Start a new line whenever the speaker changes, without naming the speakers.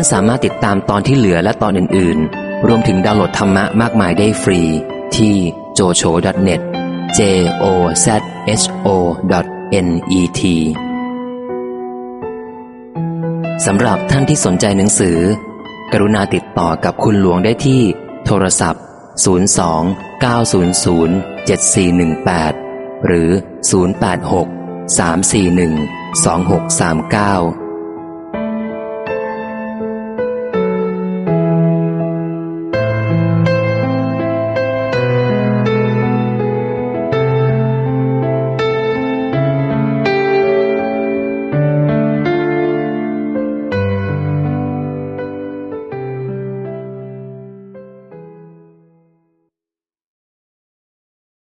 านสามารถติดตามตอนที่เหลือและตอนอื่น ๆ รวมถึงดาวน์โหลดธรรมะมากมายได้ฟรี ที่ jocho.net j o z h o net สำหรับท่านที่สนใจหนังสือ กรุณาติดต่อกับคุณหลวงได้ที่ โทรศัพท์ 02 900 7418 หรือ 086 341 2639